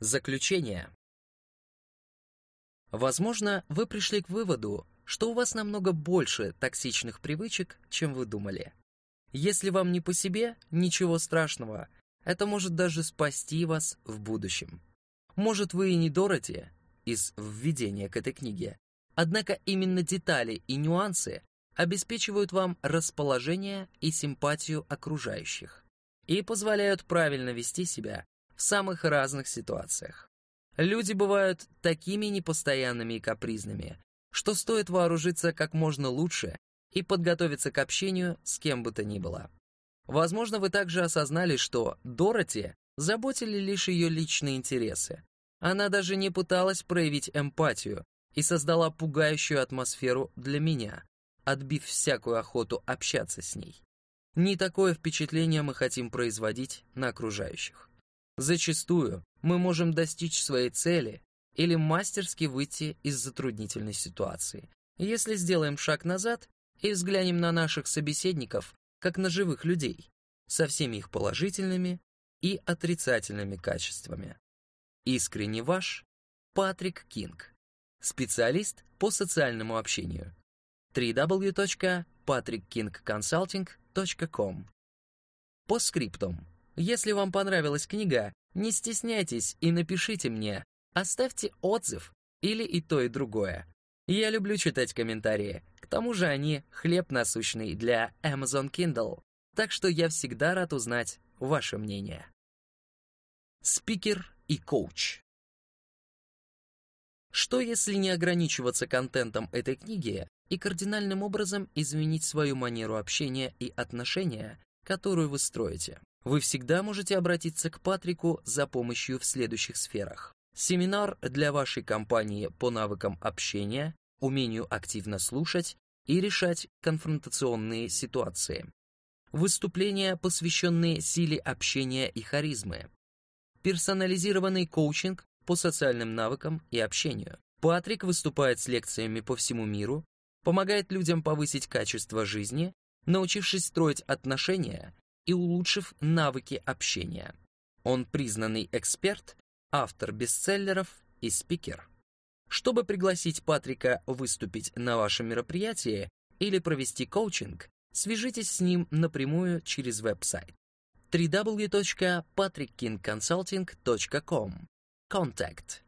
Заключение. Возможно, вы пришли к выводу, что у вас намного больше токсичных привычек, чем вы думали. Если вам не по себе, ничего страшного, это может даже спасти вас в будущем. Может, вы и не Дороти из введения к этой книге, однако именно детали и нюансы обеспечивают вам расположение и симпатию окружающих и позволяют правильно вести себя в самых разных ситуациях. Люди бывают такими непостоянными и капризными, что стоит вооружиться как можно лучше и подготовиться к общению с кем бы то ни было. Возможно, вы также осознали, что Дороти заботили лишь ее личные интересы. Она даже не пыталась проявить эмпатию и создала пугающую атмосферу для меня, отбив всякую охоту общаться с ней. Не такое впечатление мы хотим производить на окружающих. Зачастую мы можем достичь своей цели или мастерски выйти из затруднительной ситуации, если сделаем шаг назад и взглянем на наших собеседников как на живых людей, со всеми их положительными и отрицательными качествами. Искренне ваш Патрик Кинг, специалист по социальному общению. www.patrickkingconsulting.com По скриптум. Если вам понравилась книга, не стесняйтесь и напишите мне, оставьте отзыв или и то, и другое. Я люблю читать комментарии, к тому же они хлеб насущный для Amazon Kindle, так что я всегда рад узнать ваше мнение. Спикер и коуч. Что если не ограничиваться контентом этой книги и кардинальным образом изменить свою манеру общения и отношения, которую вы строите? Вы всегда можете обратиться к Патрику за помощью в следующих сферах. Семинар для вашей компании по навыкам общения, умению активно слушать и решать конфронтационные ситуации. Выступления, посвященные силе общения и харизмы. Персонализированный коучинг по социальным навыкам и общению. Патрик выступает с лекциями по всему миру, помогает людям повысить качество жизни, научившись строить отношения и улучшив навыки общения. Он признанный эксперт, автор бестселлеров и спикер. Чтобы пригласить Патрика выступить на вашем мероприятии или провести коучинг, свяжитесь с ним напрямую через веб-сайт www.patrickkingconsulting.com Contact